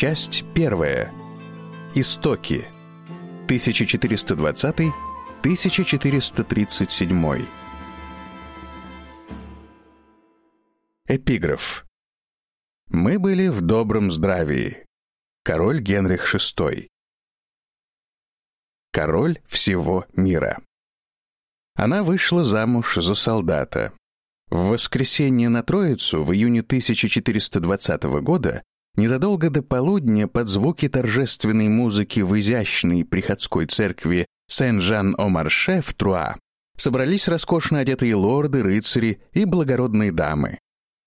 Часть первая. Истоки. 1420-1437. Эпиграф. Мы были в добром здравии. Король Генрих VI. Король всего мира. Она вышла замуж за солдата. В воскресенье на Троицу в июне 1420 года Незадолго до полудня под звуки торжественной музыки в изящной приходской церкви Сен-Жан-О-Марше в Труа собрались роскошно одетые лорды, рыцари и благородные дамы.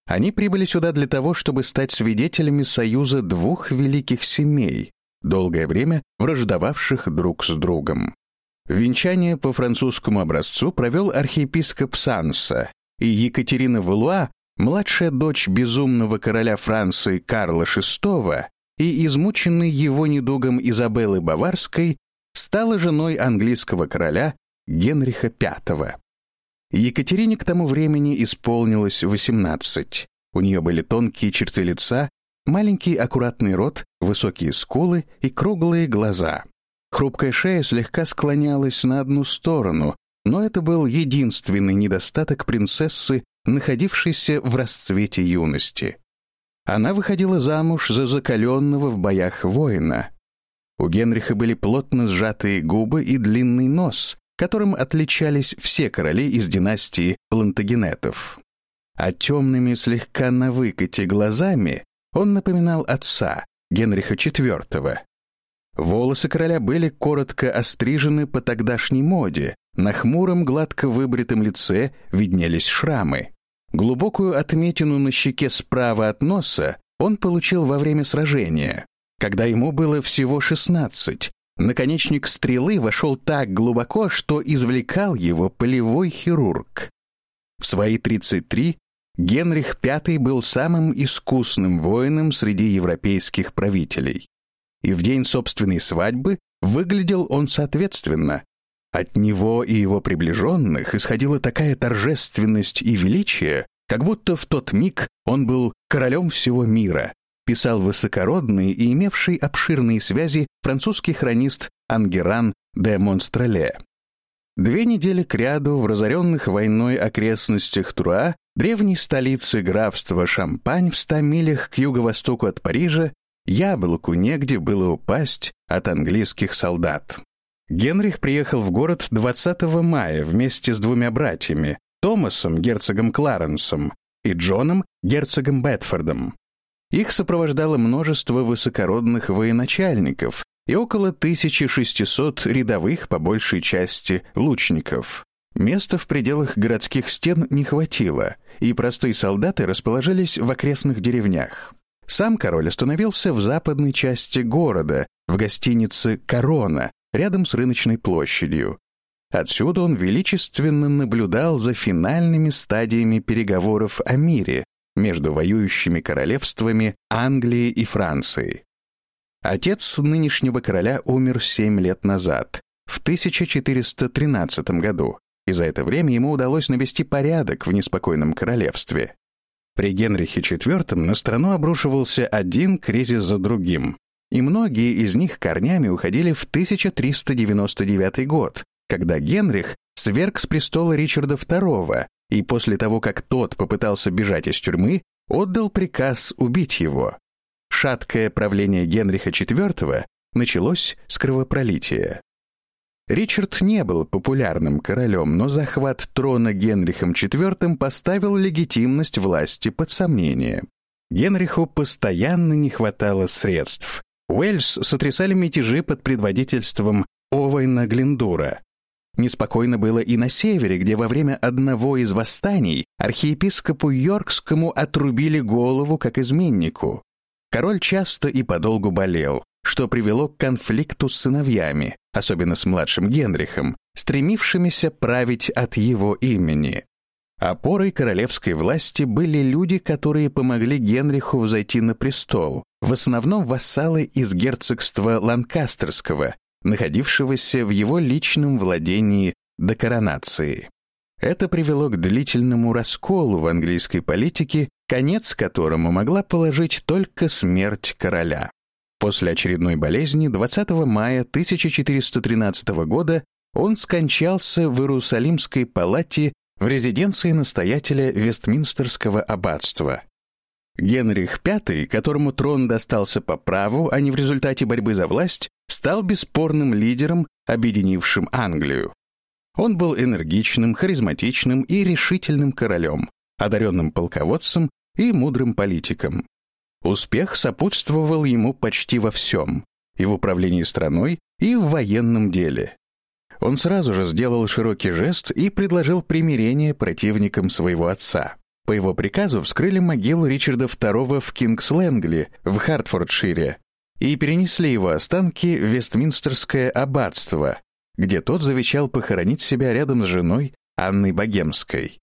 Они прибыли сюда для того, чтобы стать свидетелями союза двух великих семей, долгое время враждовавших друг с другом. Венчание по французскому образцу провел архиепископ Санса, и Екатерина Валуа младшая дочь безумного короля Франции Карла VI и измученной его недугом Изабеллы Баварской, стала женой английского короля Генриха V. Екатерине к тому времени исполнилось 18. У нее были тонкие черты лица, маленький аккуратный рот, высокие скулы и круглые глаза. Хрупкая шея слегка склонялась на одну сторону, но это был единственный недостаток принцессы находившейся в расцвете юности. Она выходила замуж за закаленного в боях воина. У Генриха были плотно сжатые губы и длинный нос, которым отличались все короли из династии Плантагенетов. А темными слегка на выкате глазами он напоминал отца, Генриха IV. Волосы короля были коротко острижены по тогдашней моде, на хмуром, гладко выбритом лице виднелись шрамы. Глубокую отметину на щеке справа от носа он получил во время сражения, когда ему было всего 16. Наконечник стрелы вошел так глубоко, что извлекал его полевой хирург. В свои 33 Генрих V был самым искусным воином среди европейских правителей. И в день собственной свадьбы выглядел он соответственно, от него и его приближенных исходила такая торжественность и величие, как будто в тот миг он был королем всего мира, писал высокородный и имевший обширные связи французский хронист Ангеран де Монстрале. Две недели кряду в разоренных войной окрестностях Труа, древней столицы графства Шампань в ста милях к юго-востоку от Парижа, яблоку негде было упасть от английских солдат. Генрих приехал в город 20 мая вместе с двумя братьями, Томасом, герцогом Кларенсом, и Джоном, герцогом Бетфордом. Их сопровождало множество высокородных военачальников и около 1600 рядовых, по большей части, лучников. Места в пределах городских стен не хватило, и простые солдаты расположились в окрестных деревнях. Сам король остановился в западной части города, в гостинице «Корона», рядом с рыночной площадью. Отсюда он величественно наблюдал за финальными стадиями переговоров о мире между воюющими королевствами Англии и Франции. Отец нынешнего короля умер семь лет назад, в 1413 году, и за это время ему удалось навести порядок в неспокойном королевстве. При Генрихе IV на страну обрушивался один кризис за другим, и многие из них корнями уходили в 1399 год, когда Генрих сверг с престола Ричарда II и после того, как тот попытался бежать из тюрьмы, отдал приказ убить его. Шаткое правление Генриха IV началось с кровопролития. Ричард не был популярным королем, но захват трона Генрихом IV поставил легитимность власти под сомнение. Генриху постоянно не хватало средств, Уэльс сотрясали мятежи под предводительством Овайна Глендура. Неспокойно было и на севере, где во время одного из восстаний архиепископу Йоркскому отрубили голову как изменнику. Король часто и подолгу болел, что привело к конфликту с сыновьями, особенно с младшим Генрихом, стремившимися править от его имени. Опорой королевской власти были люди, которые помогли Генриху взойти на престол, в основном вассалы из герцогства Ланкастерского, находившегося в его личном владении до коронации. Это привело к длительному расколу в английской политике, конец которому могла положить только смерть короля. После очередной болезни 20 мая 1413 года он скончался в Иерусалимской палате в резиденции настоятеля Вестминстерского аббатства. Генрих V, которому трон достался по праву, а не в результате борьбы за власть, стал бесспорным лидером, объединившим Англию. Он был энергичным, харизматичным и решительным королем, одаренным полководцем и мудрым политиком. Успех сопутствовал ему почти во всем, и в управлении страной, и в военном деле. Он сразу же сделал широкий жест и предложил примирение противникам своего отца. По его приказу вскрыли могилу Ричарда II в Кингс-Лэнгли в Хартфордшире и перенесли его останки в Вестминстерское аббатство, где тот завещал похоронить себя рядом с женой Анной Богемской.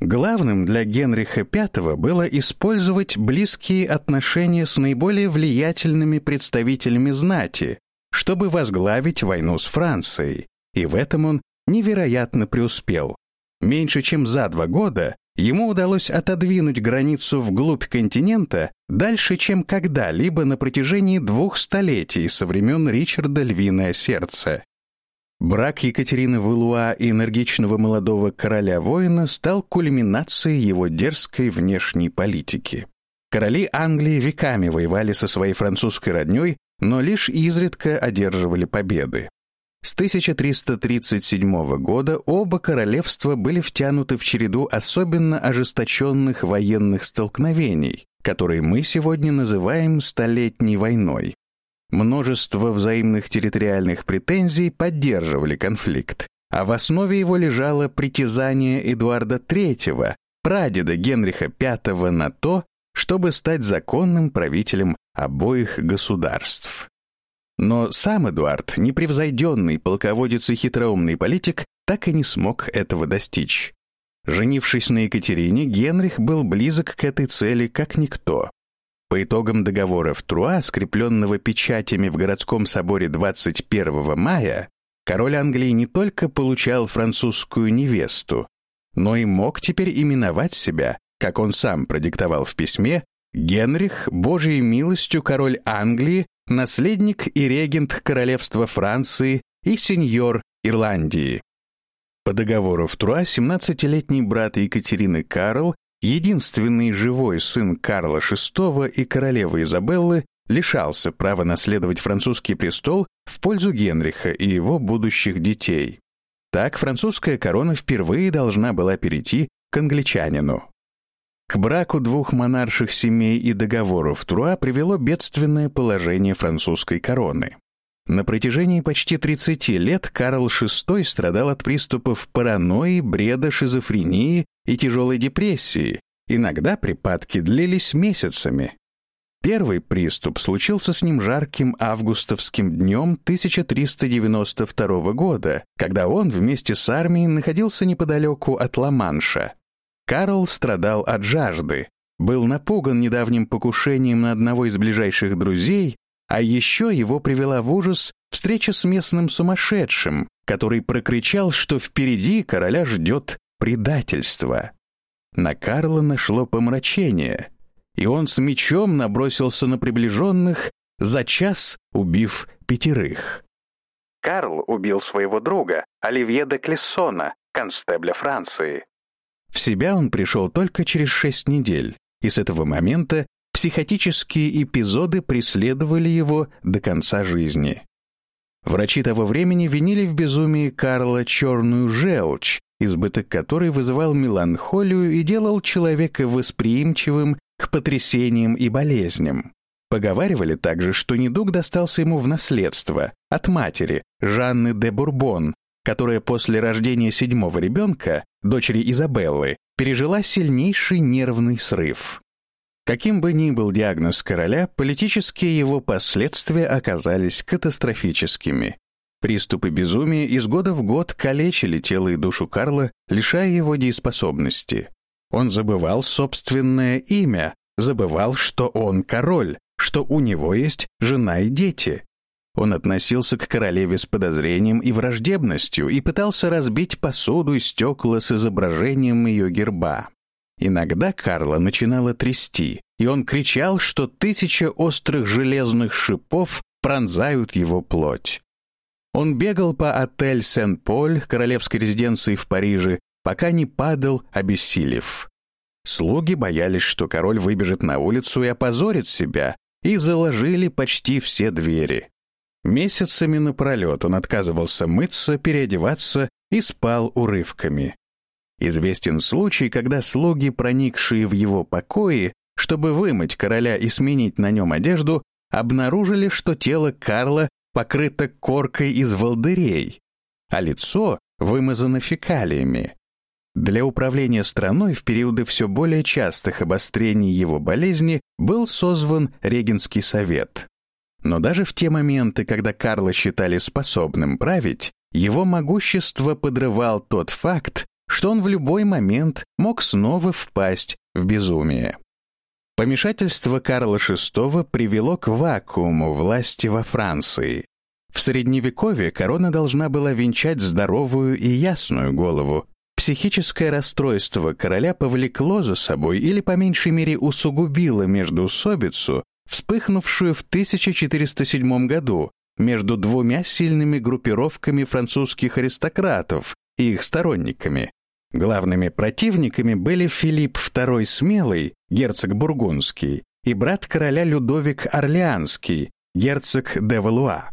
Главным для Генриха V было использовать близкие отношения с наиболее влиятельными представителями знати, чтобы возглавить войну с Францией, и в этом он невероятно преуспел. Меньше чем за два года ему удалось отодвинуть границу вглубь континента дальше, чем когда-либо на протяжении двух столетий со времен Ричарда Львиное Сердце. Брак Екатерины Валуа и энергичного молодого короля-воина стал кульминацией его дерзкой внешней политики. Короли Англии веками воевали со своей французской родней, но лишь изредка одерживали победы. С 1337 года оба королевства были втянуты в череду особенно ожесточенных военных столкновений, которые мы сегодня называем Столетней войной. Множество взаимных территориальных претензий поддерживали конфликт, а в основе его лежало притязание Эдуарда III, прадеда Генриха V, на то, чтобы стать законным правителем обоих государств. Но сам Эдуард, непревзойденный полководец и хитроумный политик, так и не смог этого достичь. Женившись на Екатерине, Генрих был близок к этой цели как никто. По итогам договора в Труа, скрепленного печатями в городском соборе 21 мая, король Англии не только получал французскую невесту, но и мог теперь именовать себя, как он сам продиктовал в письме, Генрих, Божьей милостью король Англии, наследник и регент королевства Франции и сеньор Ирландии. По договору в Труа 17-летний брат Екатерины Карл единственный живой сын Карла VI и королевы Изабеллы, лишался права наследовать французский престол в пользу Генриха и его будущих детей. Так французская корона впервые должна была перейти к англичанину. К браку двух монарших семей и договору в Труа привело бедственное положение французской короны. На протяжении почти 30 лет Карл VI страдал от приступов паранойи, бреда, шизофрении и тяжелой депрессии. Иногда припадки длились месяцами. Первый приступ случился с ним жарким августовским днем 1392 года, когда он вместе с армией находился неподалеку от Ла-Манша. Карл страдал от жажды, был напуган недавним покушением на одного из ближайших друзей, а еще его привела в ужас встреча с местным сумасшедшим, который прокричал, что впереди короля ждет предательство. На Карла нашло помрачение, и он с мечом набросился на приближенных, за час убив пятерых. Карл убил своего друга, Оливье де Клессона, констебля Франции. В себя он пришел только через шесть недель, и с этого момента психотические эпизоды преследовали его до конца жизни. Врачи того времени винили в безумии Карла черную желчь, избыток которой вызывал меланхолию и делал человека восприимчивым к потрясениям и болезням. Поговаривали также, что недуг достался ему в наследство от матери, Жанны де Бурбон, которая после рождения седьмого ребенка, дочери Изабеллы, пережила сильнейший нервный срыв. Каким бы ни был диагноз короля, политические его последствия оказались катастрофическими. Приступы безумия из года в год калечили тело и душу Карла, лишая его дееспособности. Он забывал собственное имя, забывал, что он король, что у него есть жена и дети. Он относился к королеве с подозрением и враждебностью и пытался разбить посуду и стекла с изображением ее герба. Иногда Карла начинала трясти, и он кричал, что тысяча острых железных шипов пронзают его плоть. Он бегал по отель Сен-Поль, королевской резиденции в Париже, пока не падал, обессилев. Слуги боялись, что король выбежит на улицу и опозорит себя, и заложили почти все двери. Месяцами напролет он отказывался мыться, переодеваться и спал урывками. Известен случай, когда слуги, проникшие в его покои, чтобы вымыть короля и сменить на нем одежду, обнаружили, что тело Карла покрыто коркой из волдырей, а лицо вымазано фекалиями. Для управления страной в периоды все более частых обострений его болезни был созван Регенский совет. Но даже в те моменты, когда Карла считали способным править, его могущество подрывал тот факт, что он в любой момент мог снова впасть в безумие. Помешательство Карла VI привело к вакууму власти во Франции. В Средневековье корона должна была венчать здоровую и ясную голову, Психическое расстройство короля повлекло за собой или по меньшей мере усугубило междоусобицу, вспыхнувшую в 1407 году между двумя сильными группировками французских аристократов и их сторонниками. Главными противниками были Филипп II Смелый, герцог Бургундский, и брат короля Людовик Орлеанский, герцог де Валуа.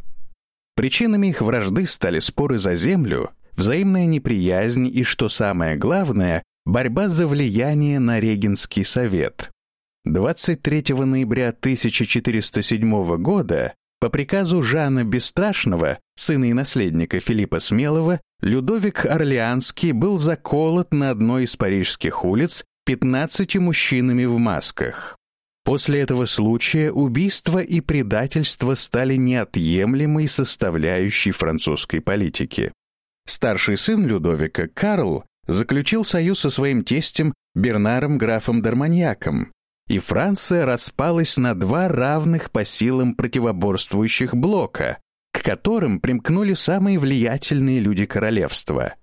Причинами их вражды стали споры за землю, взаимная неприязнь и, что самое главное, борьба за влияние на Регенский совет. 23 ноября 1407 года по приказу Жана Бесстрашного, сына и наследника Филиппа Смелого, Людовик Орлеанский был заколот на одной из парижских улиц 15 мужчинами в масках. После этого случая убийство и предательство стали неотъемлемой составляющей французской политики. Старший сын Людовика, Карл, заключил союз со своим тестем Бернаром графом Дарманьяком, и Франция распалась на два равных по силам противоборствующих блока, к которым примкнули самые влиятельные люди королевства.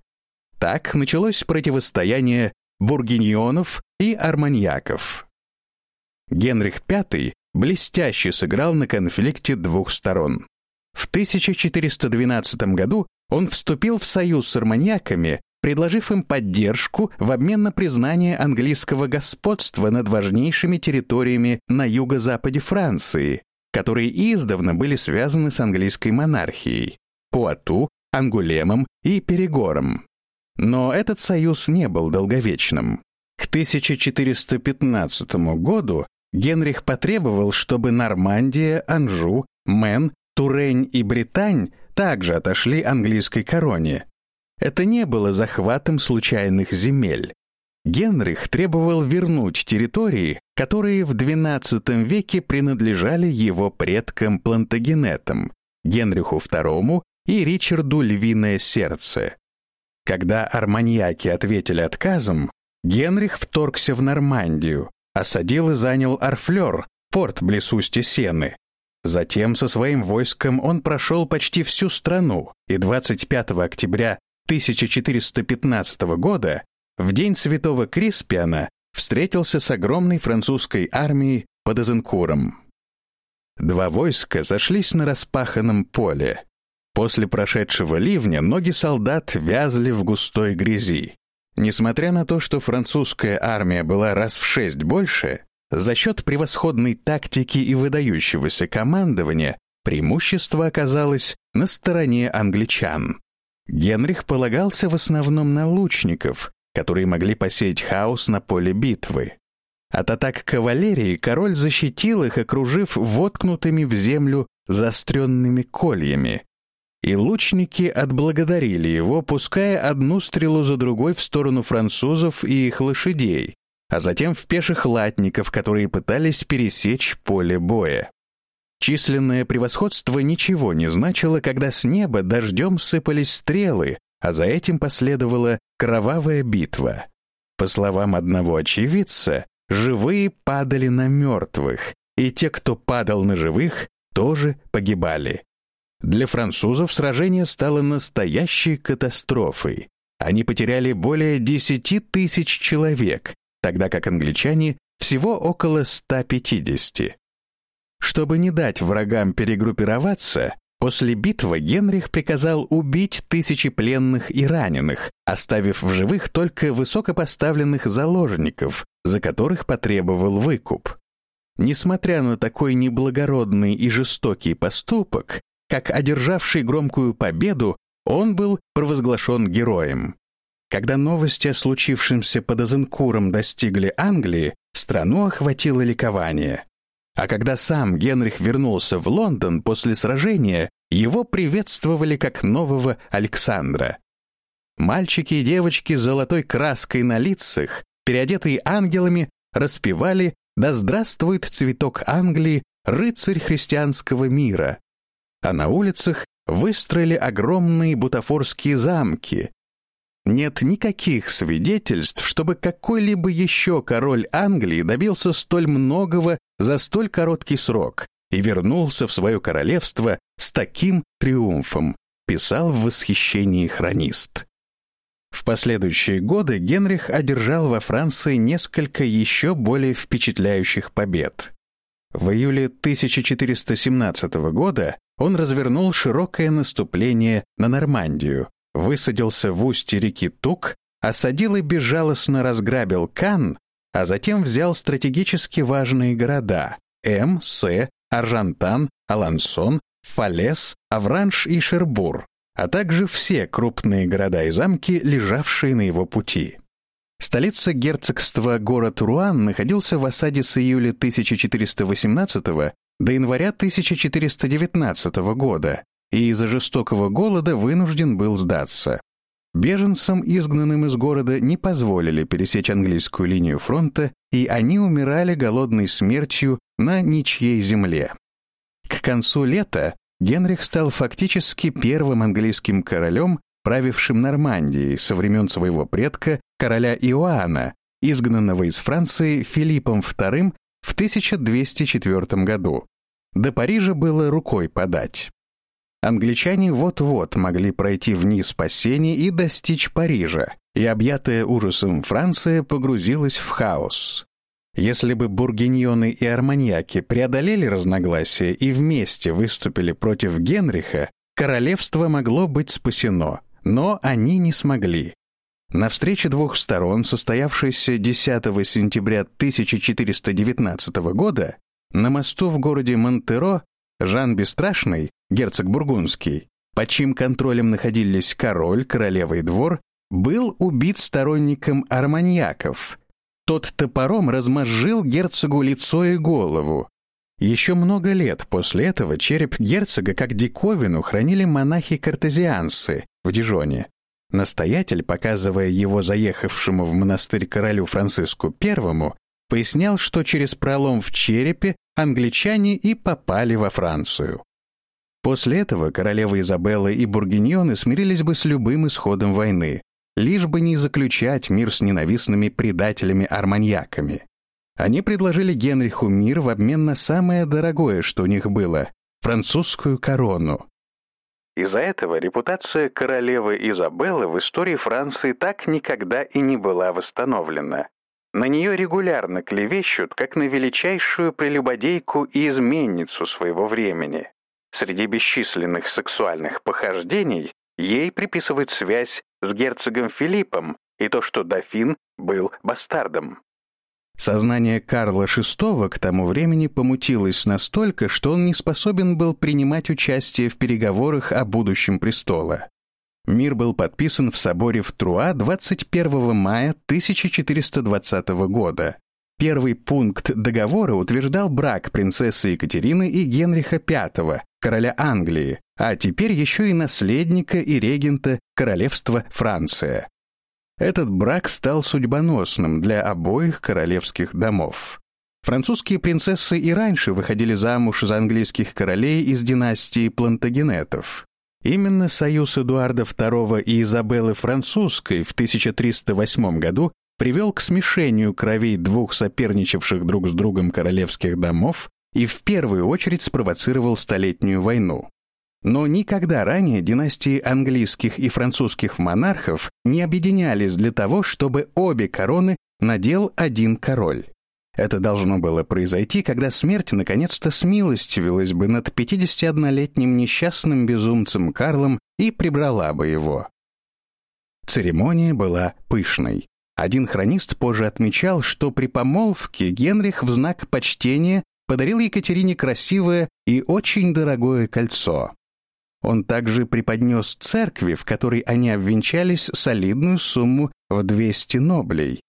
Так началось противостояние бургиньонов и арманьяков. Генрих V блестяще сыграл на конфликте двух сторон. В 1412 году он вступил в союз с арманьяками, предложив им поддержку в обмен на признание английского господства над важнейшими территориями на юго-западе Франции, которые издавна были связаны с английской монархией – Пуату, Ангулемом и Перегором. Но этот союз не был долговечным. К 1415 году Генрих потребовал, чтобы Нормандия, Анжу, Мэн, Турень и Британь также отошли английской короне. Это не было захватом случайных земель. Генрих требовал вернуть территории, которые в XII веке принадлежали его предкам Плантагенетам, Генриху II и Ричарду Львиное Сердце. Когда арманьяки ответили отказом, Генрих вторгся в Нормандию, осадил и занял Арфлер, порт близ устья Сены, Затем со своим войском он прошел почти всю страну, и 25 октября 1415 года, в день святого Криспиана, встретился с огромной французской армией под Эзенкуром. Два войска сошлись на распаханном поле. После прошедшего ливня ноги солдат вязли в густой грязи. Несмотря на то, что французская армия была раз в шесть больше, за счет превосходной тактики и выдающегося командования преимущество оказалось на стороне англичан. Генрих полагался в основном на лучников, которые могли посеять хаос на поле битвы. От атак кавалерии король защитил их, окружив воткнутыми в землю заостренными кольями. И лучники отблагодарили его, пуская одну стрелу за другой в сторону французов и их лошадей, а затем в пеших латников, которые пытались пересечь поле боя. Численное превосходство ничего не значило, когда с неба дождем сыпались стрелы, а за этим последовала кровавая битва. По словам одного очевидца, живые падали на мертвых, и те, кто падал на живых, тоже погибали. Для французов сражение стало настоящей катастрофой. Они потеряли более 10 тысяч человек, тогда как англичане всего около 150. Чтобы не дать врагам перегруппироваться, после битвы Генрих приказал убить тысячи пленных и раненых, оставив в живых только высокопоставленных заложников, за которых потребовал выкуп. Несмотря на такой неблагородный и жестокий поступок, как одержавший громкую победу, он был провозглашен героем. Когда новости о случившемся под Азенкуром достигли Англии, страну охватило ликование. А когда сам Генрих вернулся в Лондон после сражения, его приветствовали как нового Александра. Мальчики и девочки с золотой краской на лицах, переодетые ангелами, распевали «Да здравствует цветок Англии, рыцарь христианского мира!» А на улицах выстроили огромные бутафорские замки, нет никаких свидетельств, чтобы какой-либо еще король Англии добился столь многого за столь короткий срок и вернулся в свое королевство с таким триумфом, писал в восхищении хронист. В последующие годы Генрих одержал во Франции несколько еще более впечатляющих побед. В июле 1417 года он развернул широкое наступление на Нормандию, высадился в устье реки Тук, осадил и безжалостно разграбил Кан, а затем взял стратегически важные города М, С, Аржантан, Алансон, Фалес, Авранш и Шербур, а также все крупные города и замки, лежавшие на его пути. Столица герцогства город Руан находился в осаде с июля 1418 до января 1419 года, и из-за жестокого голода вынужден был сдаться. Беженцам, изгнанным из города, не позволили пересечь английскую линию фронта, и они умирали голодной смертью на ничьей земле. К концу лета Генрих стал фактически первым английским королем, правившим Нормандией со времен своего предка, короля Иоанна, изгнанного из Франции Филиппом II в 1204 году. До Парижа было рукой подать англичане вот-вот могли пройти вниз по Сене и достичь Парижа, и объятая ужасом Франция погрузилась в хаос. Если бы бургиньоны и арманьяки преодолели разногласия и вместе выступили против Генриха, королевство могло быть спасено, но они не смогли. На встрече двух сторон, состоявшейся 10 сентября 1419 года, на мосту в городе Монтеро Жан Бесстрашный, герцог Бургундский, под чьим контролем находились король, королева и двор, был убит сторонником арманьяков. Тот топором размозжил герцогу лицо и голову. Еще много лет после этого череп герцога как диковину хранили монахи-картезианцы в Дижоне. Настоятель, показывая его заехавшему в монастырь королю Франциску I, пояснял, что через пролом в черепе англичане и попали во Францию. После этого королева Изабелла и бургиньоны смирились бы с любым исходом войны, лишь бы не заключать мир с ненавистными предателями-арманьяками. Они предложили Генриху мир в обмен на самое дорогое, что у них было — французскую корону. Из-за этого репутация королевы Изабеллы в истории Франции так никогда и не была восстановлена. На нее регулярно клевещут, как на величайшую прелюбодейку и изменницу своего времени. Среди бесчисленных сексуальных похождений ей приписывают связь с герцогом Филиппом и то, что дофин был бастардом. Сознание Карла VI к тому времени помутилось настолько, что он не способен был принимать участие в переговорах о будущем престола. Мир был подписан в соборе в Труа 21 мая 1420 года. Первый пункт договора утверждал брак принцессы Екатерины и Генриха V, короля Англии, а теперь еще и наследника и регента королевства Франция. Этот брак стал судьбоносным для обоих королевских домов. Французские принцессы и раньше выходили замуж за английских королей из династии Плантагенетов. Именно союз Эдуарда II и Изабеллы Французской в 1308 году привел к смешению кровей двух соперничавших друг с другом королевских домов и в первую очередь спровоцировал Столетнюю войну. Но никогда ранее династии английских и французских монархов не объединялись для того, чтобы обе короны надел один король. Это должно было произойти, когда смерть наконец-то смилостивилась бы над 51-летним несчастным безумцем Карлом и прибрала бы его. Церемония была пышной. Один хронист позже отмечал, что при помолвке Генрих в знак почтения подарил Екатерине красивое и очень дорогое кольцо. Он также преподнес церкви, в которой они обвенчались, солидную сумму в 200 ноблей.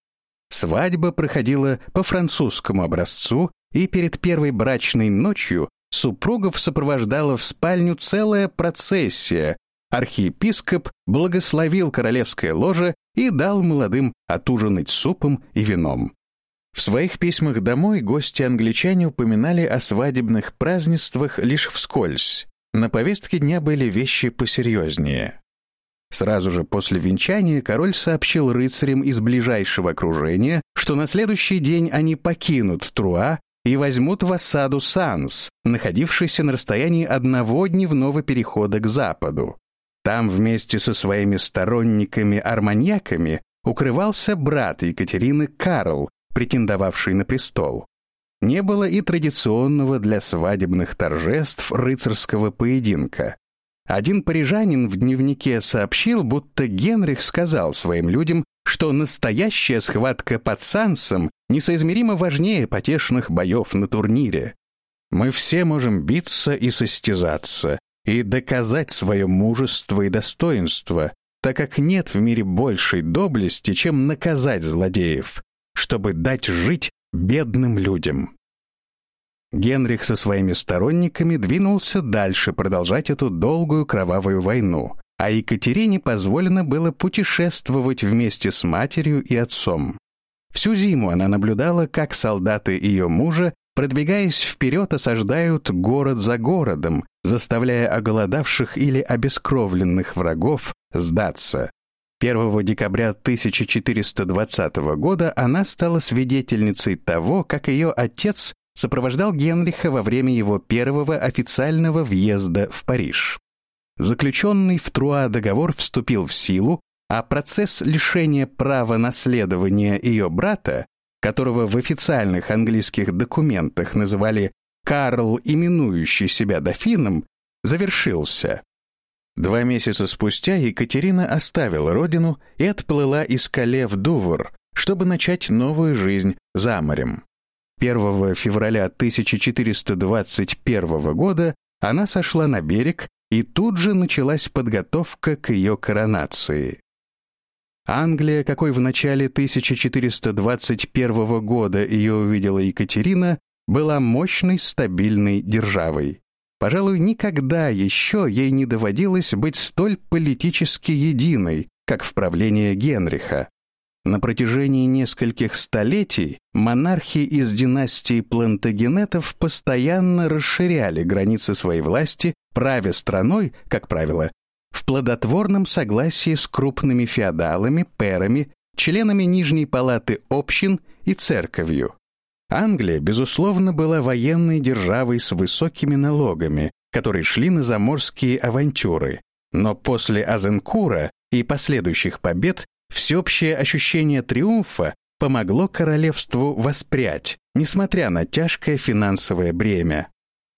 Свадьба проходила по французскому образцу, и перед первой брачной ночью супругов сопровождала в спальню целая процессия. Архиепископ благословил королевское ложе и дал молодым отужинать супом и вином. В своих письмах домой гости-англичане упоминали о свадебных празднествах лишь вскользь. На повестке дня были вещи посерьезнее. Сразу же после венчания король сообщил рыцарям из ближайшего окружения, что на следующий день они покинут Труа и возьмут в осаду Санс, находившийся на расстоянии одного дневного перехода к западу. Там вместе со своими сторонниками-арманьяками укрывался брат Екатерины Карл, претендовавший на престол. Не было и традиционного для свадебных торжеств рыцарского поединка. Один парижанин в дневнике сообщил, будто Генрих сказал своим людям, что настоящая схватка под Сансом несоизмеримо важнее потешных боев на турнире. Мы все можем биться и состязаться, и доказать свое мужество и достоинство, так как нет в мире большей доблести, чем наказать злодеев, чтобы дать жить бедным людям. Генрих со своими сторонниками двинулся дальше продолжать эту долгую кровавую войну, а Екатерине позволено было путешествовать вместе с матерью и отцом. Всю зиму она наблюдала, как солдаты ее мужа, продвигаясь вперед, осаждают город за городом, заставляя оголодавших или обескровленных врагов сдаться. 1 декабря 1420 года она стала свидетельницей того, как ее отец сопровождал Генриха во время его первого официального въезда в Париж. Заключенный в Труа договор вступил в силу, а процесс лишения права наследования ее брата, которого в официальных английских документах называли «Карл, именующий себя дофином», завершился. Два месяца спустя Екатерина оставила родину и отплыла из Кале в Дувр, чтобы начать новую жизнь за морем. 1 февраля 1421 года она сошла на берег, и тут же началась подготовка к ее коронации. Англия, какой в начале 1421 года ее увидела Екатерина, была мощной, стабильной державой. Пожалуй, никогда еще ей не доводилось быть столь политически единой, как в правлении Генриха. На протяжении нескольких столетий монархи из династии плантагенетов постоянно расширяли границы своей власти, правя страной, как правило, в плодотворном согласии с крупными феодалами, перами, членами Нижней палаты общин и церковью. Англия, безусловно, была военной державой с высокими налогами, которые шли на заморские авантюры. Но после Азенкура и последующих побед всеобщее ощущение триумфа помогло королевству воспрять, несмотря на тяжкое финансовое бремя.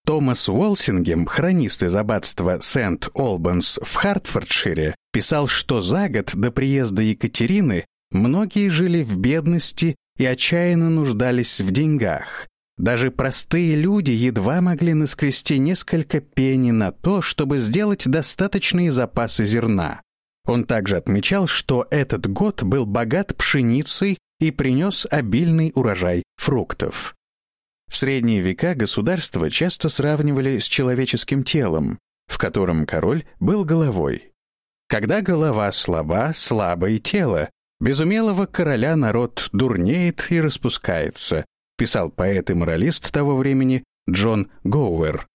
Томас Уолсингем, хронист из аббатства Сент-Олбанс в Хартфордшире, писал, что за год до приезда Екатерины многие жили в бедности и отчаянно нуждались в деньгах. Даже простые люди едва могли наскрести несколько пени на то, чтобы сделать достаточные запасы зерна. Он также отмечал, что этот год был богат пшеницей и принес обильный урожай фруктов. В средние века государство часто сравнивали с человеческим телом, в котором король был головой. Когда голова слаба, слабо и тело, без умелого короля народ дурнеет и распускается, писал поэт и моралист того времени Джон Гоуэр.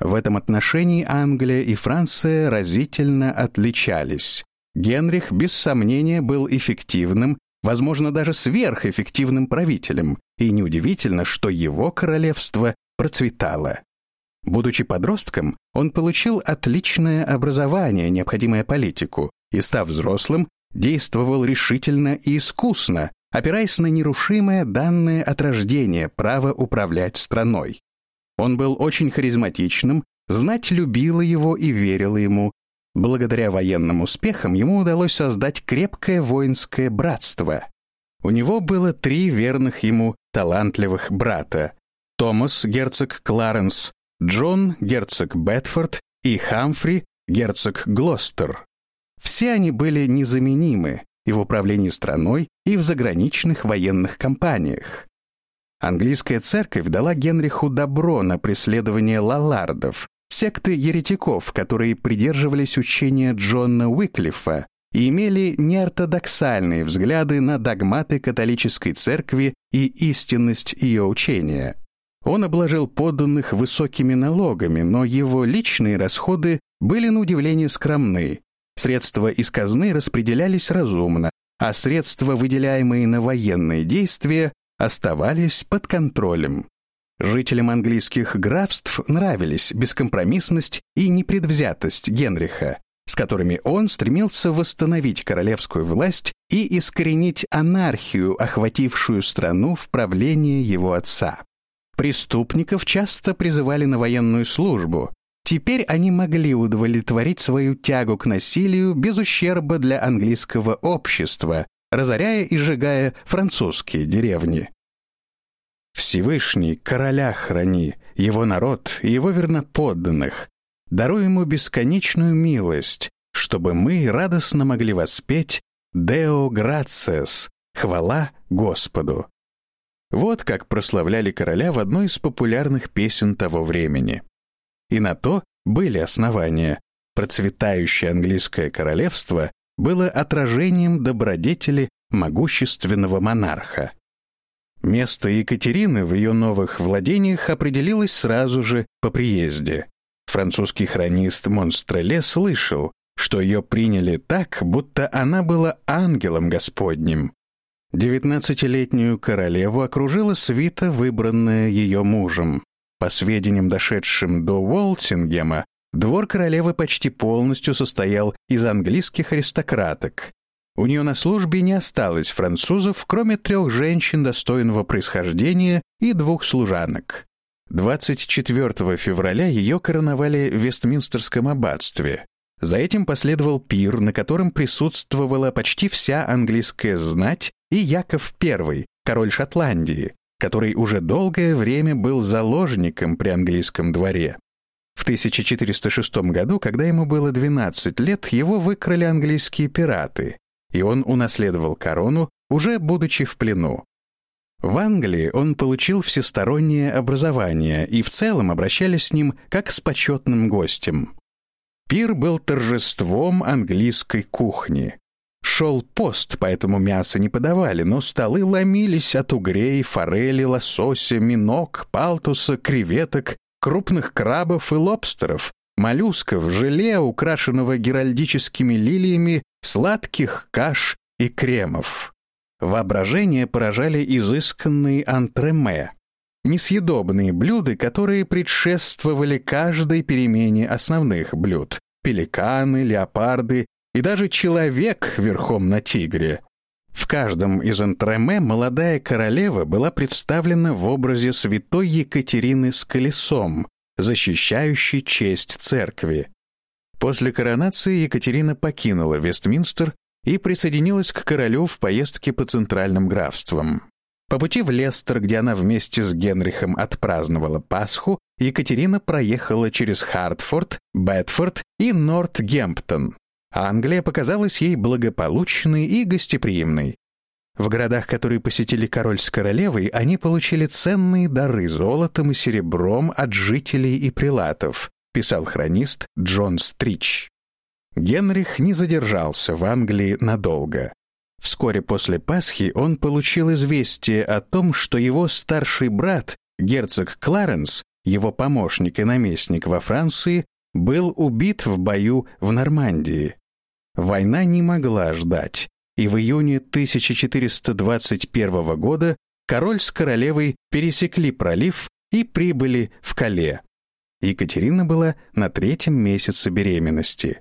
В этом отношении Англия и Франция разительно отличались. Генрих, без сомнения, был эффективным, возможно, даже сверхэффективным правителем, и неудивительно, что его королевство процветало. Будучи подростком, он получил отличное образование, необходимое политику, и, став взрослым, действовал решительно и искусно, опираясь на нерушимое данное от рождения право управлять страной. Он был очень харизматичным, знать любила его и верила ему. Благодаря военным успехам ему удалось создать крепкое воинское братство. У него было три верных ему талантливых брата — Томас, герцог Кларенс, Джон, герцог Бетфорд и Хамфри, герцог Глостер. Все они были незаменимы и в управлении страной, и в заграничных военных кампаниях. Английская церковь дала Генриху добро на преследование лалардов, секты еретиков, которые придерживались учения Джона Уиклифа и имели неортодоксальные взгляды на догматы католической церкви и истинность ее учения. Он обложил подданных высокими налогами, но его личные расходы были на удивление скромны. Средства из казны распределялись разумно, а средства, выделяемые на военные действия, оставались под контролем. Жителям английских графств нравились бескомпромиссность и непредвзятость Генриха, с которыми он стремился восстановить королевскую власть и искоренить анархию, охватившую страну в правлении его отца. Преступников часто призывали на военную службу. Теперь они могли удовлетворить свою тягу к насилию без ущерба для английского общества, разоряя и сжигая французские деревни. Всевышний, короля храни, его народ и его верноподданных, даруй ему бесконечную милость, чтобы мы радостно могли воспеть «Део Грациес» — «Хвала Господу». Вот как прославляли короля в одной из популярных песен того времени. И на то были основания. Процветающее английское королевство было отражением добродетели могущественного монарха. Место Екатерины в ее новых владениях определилось сразу же по приезде. Французский хронист Монстреле слышал, что ее приняли так, будто она была ангелом Господним. Девятнадцатилетнюю королеву окружила свита, выбранная ее мужем. По сведениям, дошедшим до Уолтингема, двор королевы почти полностью состоял из английских аристократок. У нее на службе не осталось французов, кроме трех женщин достойного происхождения и двух служанок. 24 февраля ее короновали в Вестминстерском аббатстве. За этим последовал пир, на котором присутствовала почти вся английская знать и Яков I, король Шотландии, который уже долгое время был заложником при английском дворе. В 1406 году, когда ему было 12 лет, его выкрали английские пираты, и он унаследовал корону, уже будучи в плену. В Англии он получил всестороннее образование, и в целом обращались с ним как с почетным гостем. Пир был торжеством английской кухни. Шел пост, поэтому мясо не подавали, но столы ломились от угрей, форели, лосося, минок, палтуса, креветок, крупных крабов и лобстеров, моллюсков, желе, украшенного геральдическими лилиями, сладких каш и кремов. Воображение поражали изысканные антреме, несъедобные блюда, которые предшествовали каждой перемене основных блюд — пеликаны, леопарды и даже человек верхом на тигре. В каждом из антреме молодая королева была представлена в образе святой Екатерины с колесом, защищающей честь церкви. После коронации Екатерина покинула Вестминстер и присоединилась к королю в поездке по центральным графствам. По пути в Лестер, где она вместе с Генрихом отпраздновала Пасху, Екатерина проехала через Хартфорд, Бетфорд и Нортгемптон. Англия показалась ей благополучной и гостеприимной. В городах, которые посетили король с королевой, они получили ценные дары золотом и серебром от жителей и прилатов, писал хронист Джон Стрич. Генрих не задержался в Англии надолго. Вскоре после Пасхи он получил известие о том, что его старший брат, герцог Кларенс, его помощник и наместник во Франции, был убит в бою в Нормандии. Война не могла ждать, и в июне 1421 года король с королевой пересекли пролив и прибыли в Кале. Екатерина была на третьем месяце беременности.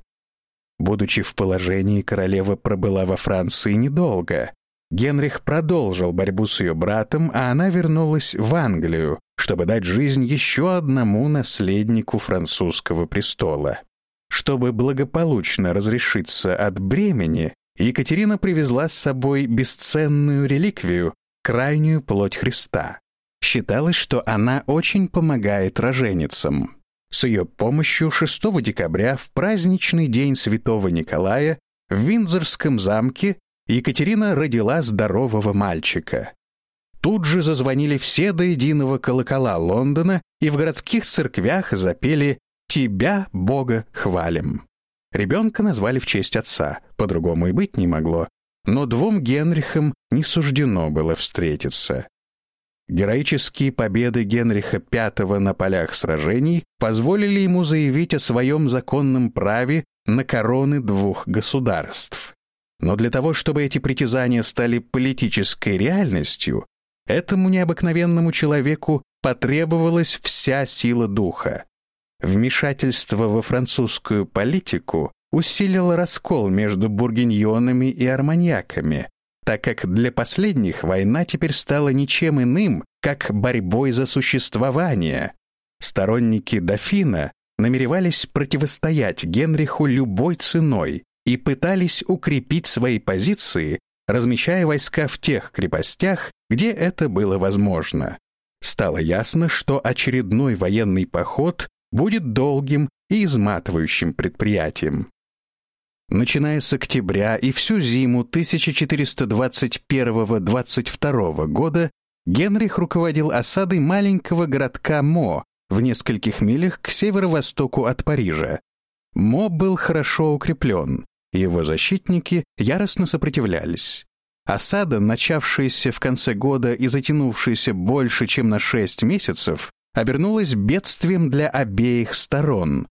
Будучи в положении, королева пробыла во Франции недолго. Генрих продолжил борьбу с ее братом, а она вернулась в Англию, чтобы дать жизнь еще одному наследнику французского престола. Чтобы благополучно разрешиться от бремени, Екатерина привезла с собой бесценную реликвию, крайнюю плоть Христа. Считалось, что она очень помогает роженицам. С ее помощью 6 декабря в праздничный день святого Николая в Виндзорском замке Екатерина родила здорового мальчика. Тут же зазвонили все до единого колокола Лондона, и в городских церквях запели «Тебя, Бога, хвалим». Ребенка назвали в честь отца, по-другому и быть не могло, но двум Генрихам не суждено было встретиться. Героические победы Генриха V на полях сражений позволили ему заявить о своем законном праве на короны двух государств. Но для того, чтобы эти притязания стали политической реальностью, этому необыкновенному человеку потребовалась вся сила духа. Вмешательство во французскую политику усилило раскол между бургиньонами и арманьяками, так как для последних война теперь стала ничем иным, как борьбой за существование. Сторонники дофина намеревались противостоять Генриху любой ценой и пытались укрепить свои позиции, размещая войска в тех крепостях, где это было возможно. Стало ясно, что очередной военный поход будет долгим и изматывающим предприятием. Начиная с октября и всю зиму 1421-22 года Генрих руководил осадой маленького городка Мо в нескольких милях к северо-востоку от Парижа. Мо был хорошо укреплен, его защитники яростно сопротивлялись. Осада, начавшаяся в конце года и затянувшаяся больше, чем на шесть месяцев, обернулась бедствием для обеих сторон.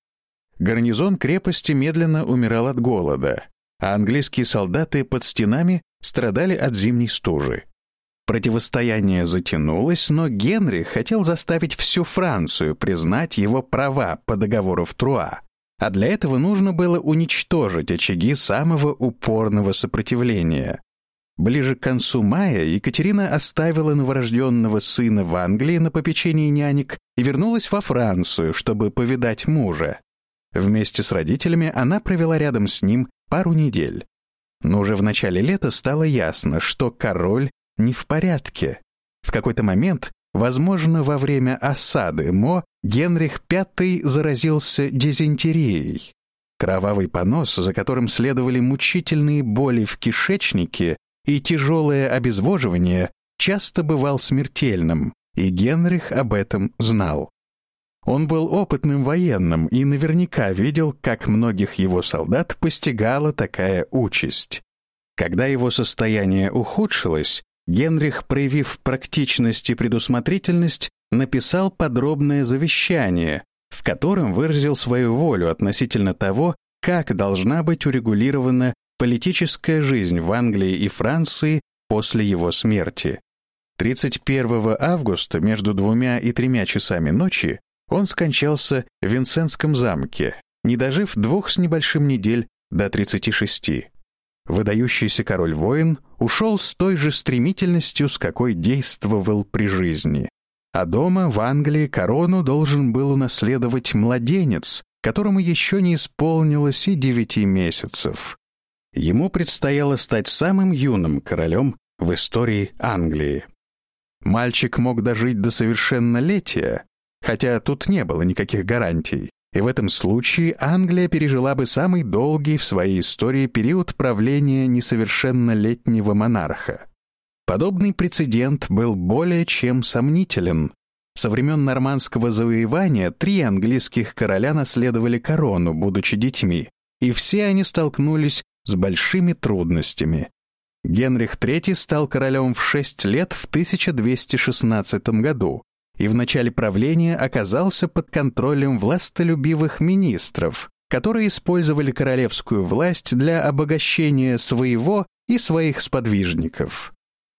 Гарнизон крепости медленно умирал от голода, а английские солдаты под стенами страдали от зимней стужи. Противостояние затянулось, но Генри хотел заставить всю Францию признать его права по договору в Труа, а для этого нужно было уничтожить очаги самого упорного сопротивления. Ближе к концу мая Екатерина оставила новорожденного сына в Англии на попечении нянек и вернулась во Францию, чтобы повидать мужа. Вместе с родителями она провела рядом с ним пару недель. Но уже в начале лета стало ясно, что король не в порядке. В какой-то момент, возможно, во время осады Мо, Генрих V заразился дизентерией. Кровавый понос, за которым следовали мучительные боли в кишечнике, и тяжелое обезвоживание часто бывал смертельным, и Генрих об этом знал. Он был опытным военным и наверняка видел, как многих его солдат постигала такая участь. Когда его состояние ухудшилось, Генрих, проявив практичность и предусмотрительность, написал подробное завещание, в котором выразил свою волю относительно того, как должна быть урегулирована Политическая жизнь в Англии и Франции после его смерти. 31 августа между двумя и тремя часами ночи он скончался в Винсентском замке, не дожив двух с небольшим недель до 36. Выдающийся король-воин ушел с той же стремительностью, с какой действовал при жизни. А дома, в Англии, корону должен был унаследовать младенец, которому еще не исполнилось и девяти месяцев. Ему предстояло стать самым юным королем в истории Англии. Мальчик мог дожить до совершеннолетия, хотя тут не было никаких гарантий, и в этом случае Англия пережила бы самый долгий в своей истории период правления несовершеннолетнего монарха. Подобный прецедент был более чем сомнителен. Со времен нормандского завоевания три английских короля наследовали корону, будучи детьми, и все они столкнулись с большими трудностями. Генрих III стал королем в 6 лет в 1216 году и в начале правления оказался под контролем властолюбивых министров, которые использовали королевскую власть для обогащения своего и своих сподвижников.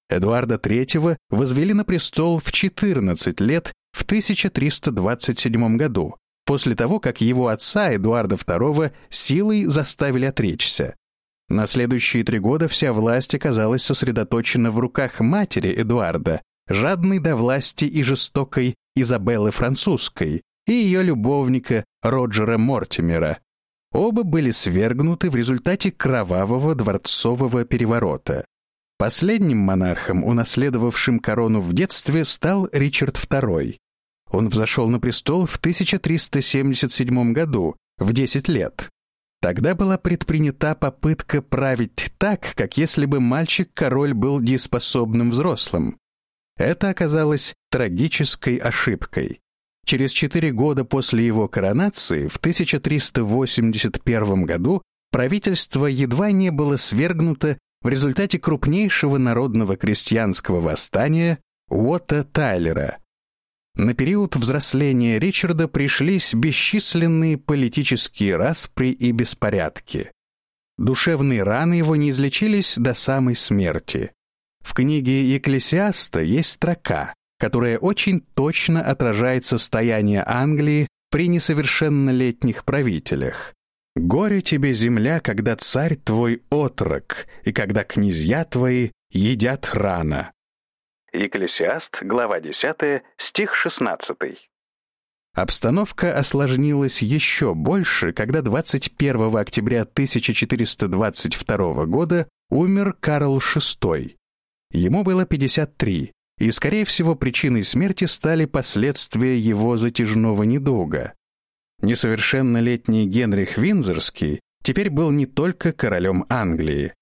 Эдуарда III возвели на престол в 14 лет в 1327 году, после того, как его отца Эдуарда II силой заставили отречься. На следующие три года вся власть оказалась сосредоточена в руках матери Эдуарда, жадной до власти и жестокой Изабеллы Французской, и ее любовника Роджера Мортимера. Оба были свергнуты в результате кровавого дворцового переворота. Последним монархом, унаследовавшим корону в детстве, стал Ричард II. Он взошел на престол в 1377 году, в 10 лет. Тогда была предпринята попытка править так, как если бы мальчик-король был дееспособным взрослым. Это оказалось трагической ошибкой. Через четыре года после его коронации, в 1381 году, правительство едва не было свергнуто в результате крупнейшего народного крестьянского восстания Уотта Тайлера. На период взросления Ричарда пришлись бесчисленные политические распри и беспорядки. Душевные раны его не излечились до самой смерти. В книге Екклесиаста есть строка, которая очень точно отражает состояние Англии при несовершеннолетних правителях. «Горе тебе, земля, когда царь твой отрок, и когда князья твои едят рано». Екклесиаст, глава 10, стих 16. Обстановка осложнилась еще больше, когда 21 октября 1422 года умер Карл VI. Ему было 53, и, скорее всего, причиной смерти стали последствия его затяжного недуга. Несовершеннолетний Генрих Виндзорский теперь был не только королем Англии.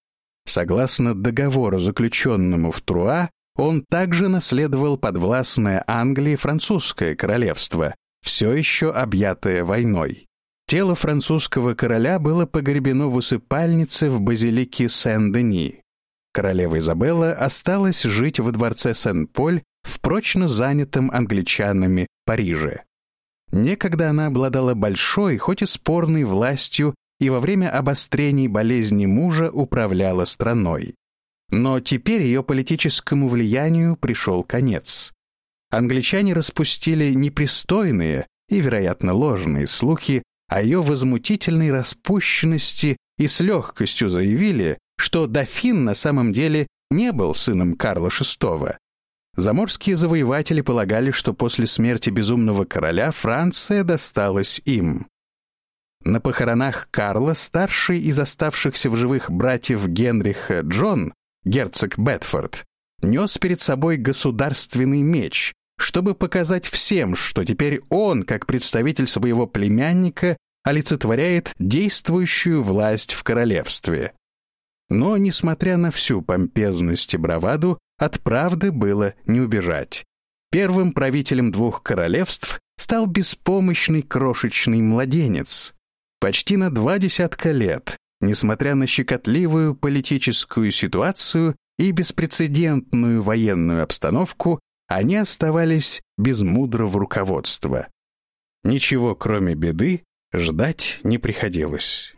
Согласно договору, заключенному в Труа, он также наследовал подвластное Англии французское королевство, все еще объятое войной. Тело французского короля было погребено в усыпальнице в базилике Сен-Дени. Королева Изабелла осталась жить во дворце Сен-Поль в прочно занятом англичанами Париже. Некогда она обладала большой, хоть и спорной властью и во время обострений болезни мужа управляла страной. Но теперь ее политическому влиянию пришел конец. Англичане распустили непристойные и, вероятно, ложные слухи о ее возмутительной распущенности и с легкостью заявили, что дофин на самом деле не был сыном Карла VI. Заморские завоеватели полагали, что после смерти безумного короля Франция досталась им. На похоронах Карла старший из оставшихся в живых братьев Генриха Джон, герцог Бетфорд, нес перед собой государственный меч, чтобы показать всем, что теперь он, как представитель своего племянника, олицетворяет действующую власть в королевстве. Но, несмотря на всю помпезность и браваду, от правды было не убежать. Первым правителем двух королевств стал беспомощный крошечный младенец. Почти на два десятка лет, несмотря на щекотливую политическую ситуацию и беспрецедентную военную обстановку, они оставались без мудрого руководства. Ничего, кроме беды, ждать не приходилось.